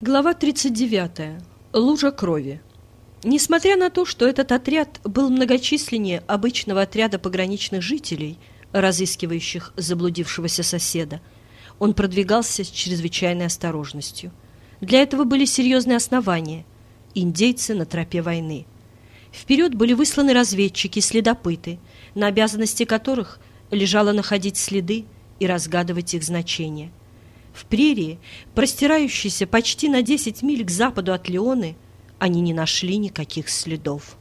Глава 39. Лужа крови. Несмотря на то, что этот отряд был многочисленнее обычного отряда пограничных жителей, разыскивающих заблудившегося соседа, он продвигался с чрезвычайной осторожностью. Для этого были серьезные основания – индейцы на тропе войны. Вперед были высланы разведчики, следопыты, на обязанности которых лежало находить следы и разгадывать их значение – в прерии, простирающейся почти на 10 миль к западу от Леоны, они не нашли никаких следов.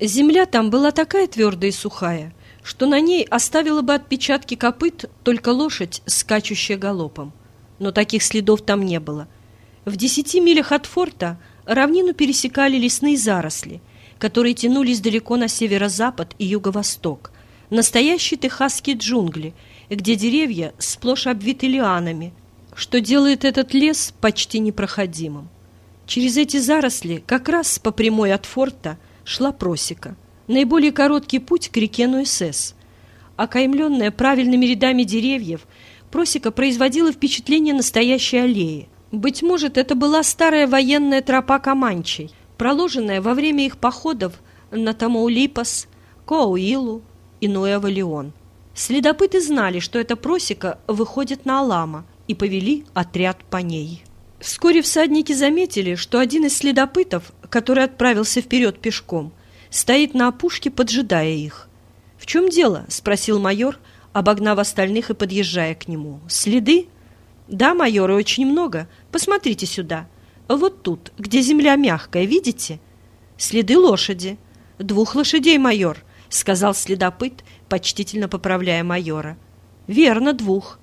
Земля там была такая твердая и сухая, что на ней оставила бы отпечатки копыт только лошадь, скачущая галопом. Но таких следов там не было. В десяти милях от форта равнину пересекали лесные заросли, которые тянулись далеко на северо-запад и юго-восток, настоящие техасские джунгли, где деревья сплошь обвиты лианами, что делает этот лес почти непроходимым. Через эти заросли, как раз по прямой от форта, шла просека. Наиболее короткий путь к реке Нуэсес. Окаймленная правильными рядами деревьев, просека производила впечатление настоящей аллеи. Быть может, это была старая военная тропа Каманчей, проложенная во время их походов на Тамаулипас, Коуилу и Нуэва-Леон. Следопыты знали, что эта просека выходит на Алама – и повели отряд по ней. Вскоре всадники заметили, что один из следопытов, который отправился вперед пешком, стоит на опушке, поджидая их. «В чем дело?» — спросил майор, обогнав остальных и подъезжая к нему. «Следы?» «Да, майор, очень много. Посмотрите сюда. Вот тут, где земля мягкая, видите?» «Следы лошади». «Двух лошадей, майор», — сказал следопыт, почтительно поправляя майора. «Верно, двух.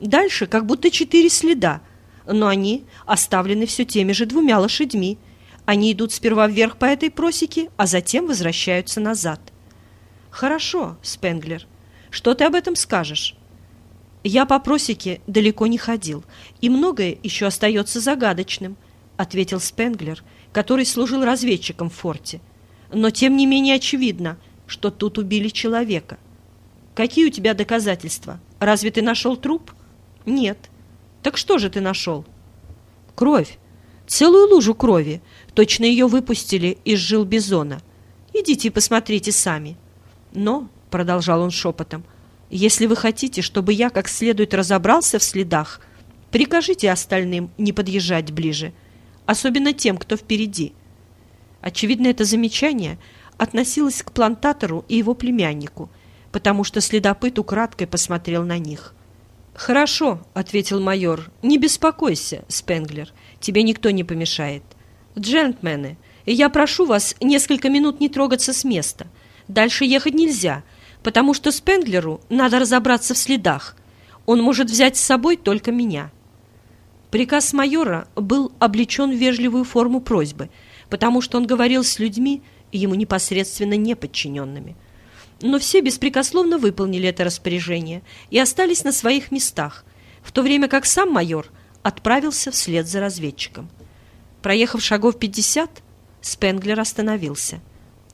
Дальше как будто четыре следа, но они оставлены все теми же двумя лошадьми. Они идут сперва вверх по этой просеке, а затем возвращаются назад. Хорошо, Спенглер. Что ты об этом скажешь? Я по просеке далеко не ходил, и многое еще остается загадочным, ответил Спенглер, который служил разведчиком в форте. Но тем не менее очевидно, что тут убили человека. Какие у тебя доказательства? Разве ты нашел труп? Нет. Так что же ты нашел? Кровь. Целую лужу крови. Точно ее выпустили из жил бизона. Идите и посмотрите сами. Но, продолжал он шепотом, если вы хотите, чтобы я как следует разобрался в следах, прикажите остальным не подъезжать ближе, особенно тем, кто впереди. Очевидно, это замечание относилось к плантатору и его племяннику, потому что следопыт украдкой посмотрел на них. «Хорошо», — ответил майор. «Не беспокойся, Спенглер. Тебе никто не помешает. Джентльмены, я прошу вас несколько минут не трогаться с места. Дальше ехать нельзя, потому что Спенглеру надо разобраться в следах. Он может взять с собой только меня». Приказ майора был облечен в вежливую форму просьбы, потому что он говорил с людьми, ему непосредственно неподчиненными но все беспрекословно выполнили это распоряжение и остались на своих местах, в то время как сам майор отправился вслед за разведчиком. Проехав шагов пятьдесят, Спенглер остановился.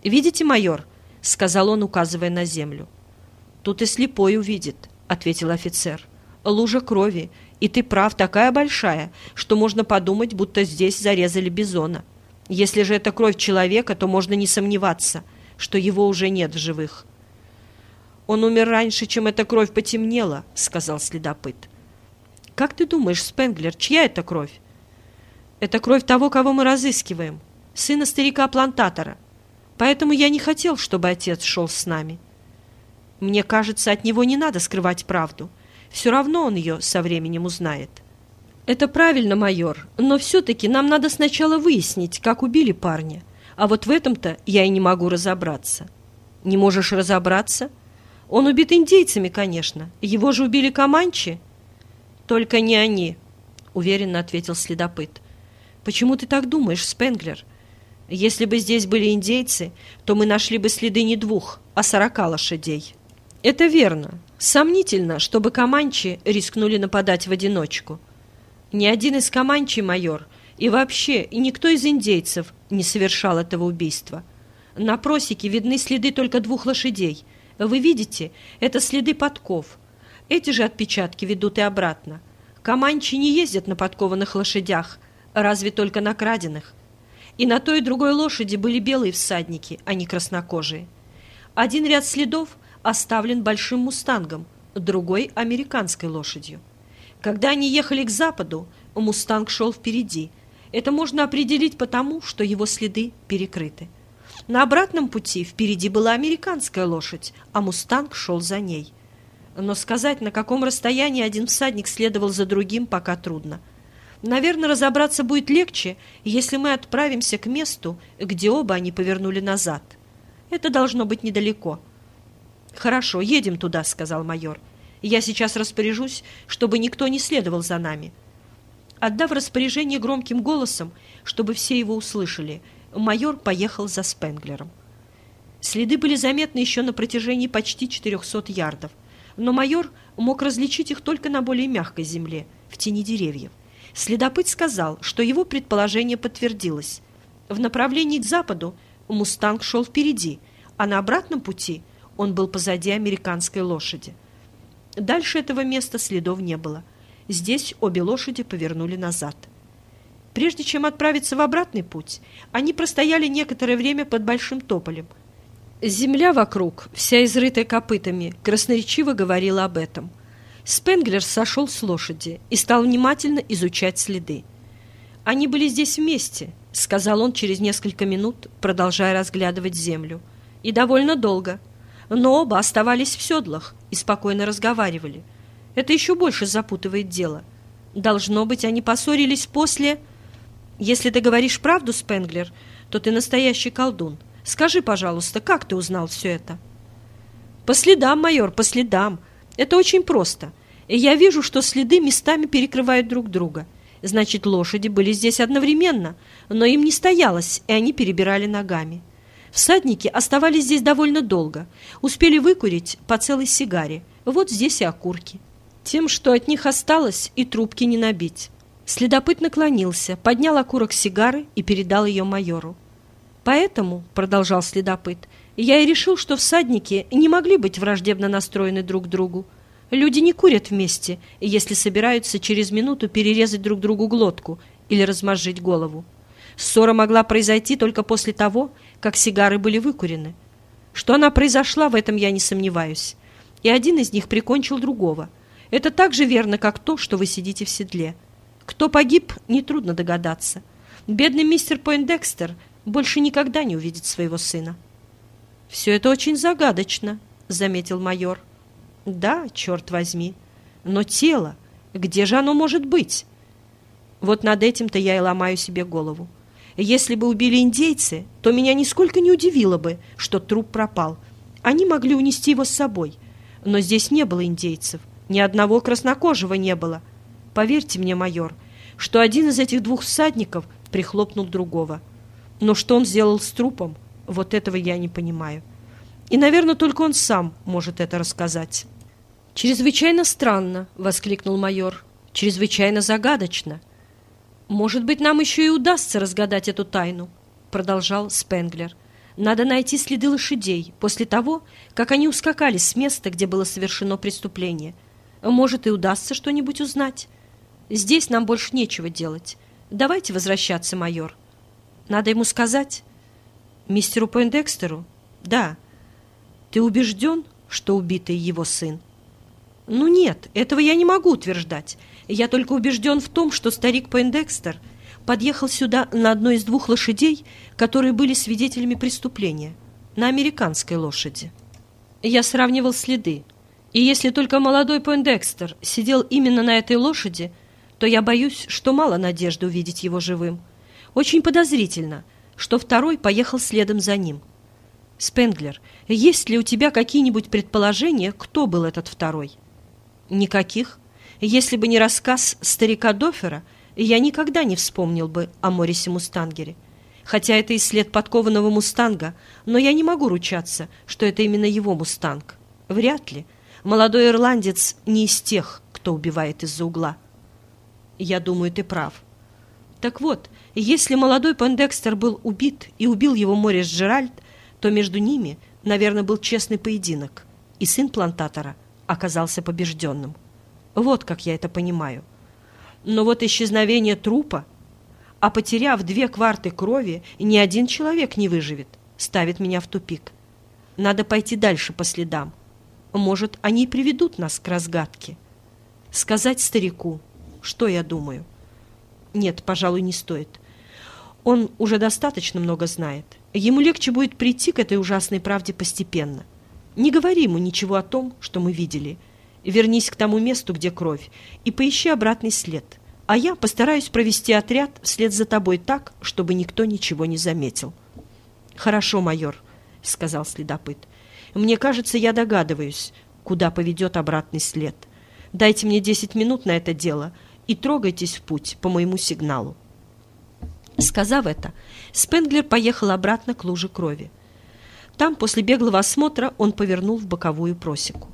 «Видите, майор?» — сказал он, указывая на землю. «Тут и слепой увидит», — ответил офицер. «Лужа крови, и ты прав, такая большая, что можно подумать, будто здесь зарезали бизона. Если же это кровь человека, то можно не сомневаться, что его уже нет в живых». Он умер раньше, чем эта кровь потемнела, сказал следопыт. Как ты думаешь, Спенглер, чья это кровь? Это кровь того, кого мы разыскиваем, сына старика-плантатора. Поэтому я не хотел, чтобы отец шел с нами. Мне кажется, от него не надо скрывать правду. Все равно он ее со временем узнает. Это правильно, майор, но все-таки нам надо сначала выяснить, как убили парня. А вот в этом-то я и не могу разобраться. Не можешь разобраться? — он убит индейцами, конечно. Его же убили команчи. Только не они, уверенно ответил следопыт. Почему ты так думаешь, Спенглер? Если бы здесь были индейцы, то мы нашли бы следы не двух, а сорока лошадей. Это верно. Сомнительно, чтобы команчи рискнули нападать в одиночку. Ни один из команчи, майор, и вообще и никто из индейцев не совершал этого убийства. На просеке видны следы только двух лошадей, вы видите, это следы подков. Эти же отпечатки ведут и обратно. Команчи не ездят на подкованных лошадях, разве только на краденных. И на той и другой лошади были белые всадники, а не краснокожие. Один ряд следов оставлен большим мустангом, другой – американской лошадью. Когда они ехали к западу, мустанг шел впереди. Это можно определить потому, что его следы перекрыты. На обратном пути впереди была американская лошадь, а мустанг шел за ней. Но сказать, на каком расстоянии один всадник следовал за другим, пока трудно. Наверное, разобраться будет легче, если мы отправимся к месту, где оба они повернули назад. Это должно быть недалеко. «Хорошо, едем туда», — сказал майор. «Я сейчас распоряжусь, чтобы никто не следовал за нами». Отдав распоряжение громким голосом, чтобы все его услышали, майор поехал за Спенглером. Следы были заметны еще на протяжении почти 400 ярдов, но майор мог различить их только на более мягкой земле, в тени деревьев. Следопыт сказал, что его предположение подтвердилось. В направлении к западу «Мустанг» шел впереди, а на обратном пути он был позади американской лошади. Дальше этого места следов не было. Здесь обе лошади повернули назад. Прежде чем отправиться в обратный путь, они простояли некоторое время под большим тополем. Земля вокруг, вся изрытая копытами, красноречиво говорила об этом – Спенглер сошел с лошади и стал внимательно изучать следы. «Они были здесь вместе», — сказал он через несколько минут, продолжая разглядывать землю. «И довольно долго. Но оба оставались в седлах и спокойно разговаривали. Это еще больше запутывает дело. Должно быть, они поссорились после...» «Если ты говоришь правду, Спенглер, то ты настоящий колдун. Скажи, пожалуйста, как ты узнал все это?» «По следам, майор, по следам», это очень просто. Я вижу, что следы местами перекрывают друг друга. Значит, лошади были здесь одновременно, но им не стоялось, и они перебирали ногами. Всадники оставались здесь довольно долго, успели выкурить по целой сигаре. Вот здесь и окурки. Тем, что от них осталось, и трубки не набить. Следопыт наклонился, поднял окурок сигары и передал ее майору. «Поэтому», — продолжал следопыт, — я и решил, что всадники не могли быть враждебно настроены друг другу. Люди не курят вместе, если собираются через минуту перерезать друг другу глотку или размозжить голову. Ссора могла произойти только после того, как сигары были выкурены. Что она произошла, в этом я не сомневаюсь. И один из них прикончил другого. Это так же верно, как то, что вы сидите в седле. Кто погиб, нетрудно догадаться. Бедный мистер Пойндекстер больше никогда не увидит своего сына. «Все это очень загадочно», — заметил майор. «Да, черт возьми. Но тело, где же оно может быть?» Вот над этим-то я и ломаю себе голову. Если бы убили индейцы, то меня нисколько не удивило бы, что труп пропал. Они могли унести его с собой. Но здесь не было индейцев. Ни одного краснокожего не было. Поверьте мне, майор, что один из этих двух всадников прихлопнул другого. Но что он сделал с трупом, вот этого я не понимаю. И, наверное, только он сам может это рассказать. «Чрезвычайно странно!» — воскликнул майор. «Чрезвычайно загадочно!» «Может быть, нам еще и удастся разгадать эту тайну», — продолжал Спенглер. «Надо найти следы лошадей после того, как они ускакали с места, где было совершено преступление. Может, и удастся что-нибудь узнать. Здесь нам больше нечего делать. Давайте возвращаться, майор. Надо ему сказать. Мистеру Пойндекстеру? Да. Ты убежден, что убитый его сын? Ну нет, этого я не могу утверждать. Я только убежден в том, что старик Пойндекстер подъехал сюда на одной из двух лошадей, которые были свидетелями преступления, на американской лошади. Я сравнивал следы, и если только молодой Пойндекстер сидел именно на этой лошади, то я боюсь, что мало надежды увидеть его живым. Очень подозрительно, что второй поехал следом за ним. Спенглер, есть ли у тебя какие-нибудь предположения, кто был этот второй? Никаких. Если бы не рассказ старика Дофера, я никогда не вспомнил бы о Морисе Мустангере. Хотя это и след подкованного мустанга, но я не могу ручаться, что это именно его мустанг. Вряд ли. Молодой ирландец не из тех, кто убивает из-за угла. Я думаю, ты прав. Так вот, если молодой Пендекстер был убит и убил его Морис Джеральд, то между ними, наверное, был честный поединок, и сын плантатора оказался побежденным. Вот как я это понимаю. Но вот исчезновение трупа... а потеряв две кварты крови, ни один человек не выживет, ставит меня в тупик. Надо пойти дальше по следам. Может, они приведут нас к разгадке. Сказать старику, что я думаю. Нет, пожалуй, не стоит. Он уже достаточно много знает. Ему легче будет прийти к этой ужасной правде постепенно. Не говори ему ничего о том, что мы видели. Вернись к тому месту, где кровь, и поищи обратный след. А я постараюсь провести отряд вслед за тобой так, чтобы никто ничего не заметил. Хорошо, майор, — сказал следопыт. Мне кажется, я догадываюсь, куда поведет обратный след. Дайте мне десять минут на это дело и трогайтесь в путь по моему сигналу. Сказав это, Спенглер поехал обратно к луже крови. Там, после беглого осмотра, он повернул в боковую просеку.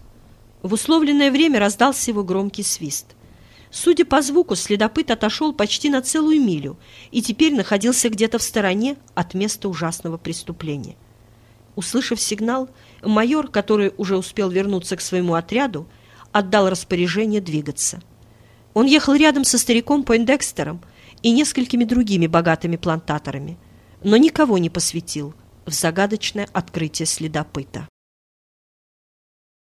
В условленное время раздался его громкий свист. Судя по звуку, следопыт отошел почти на целую милю и теперь находился где-то в стороне от места ужасного преступления. Услышав сигнал, майор, который уже успел вернуться к своему отряду, отдал распоряжение двигаться. Он ехал рядом со стариком Пойндекстером и несколькими другими богатыми плантаторами, но никого не посвятил в загадочное открытие следопыта.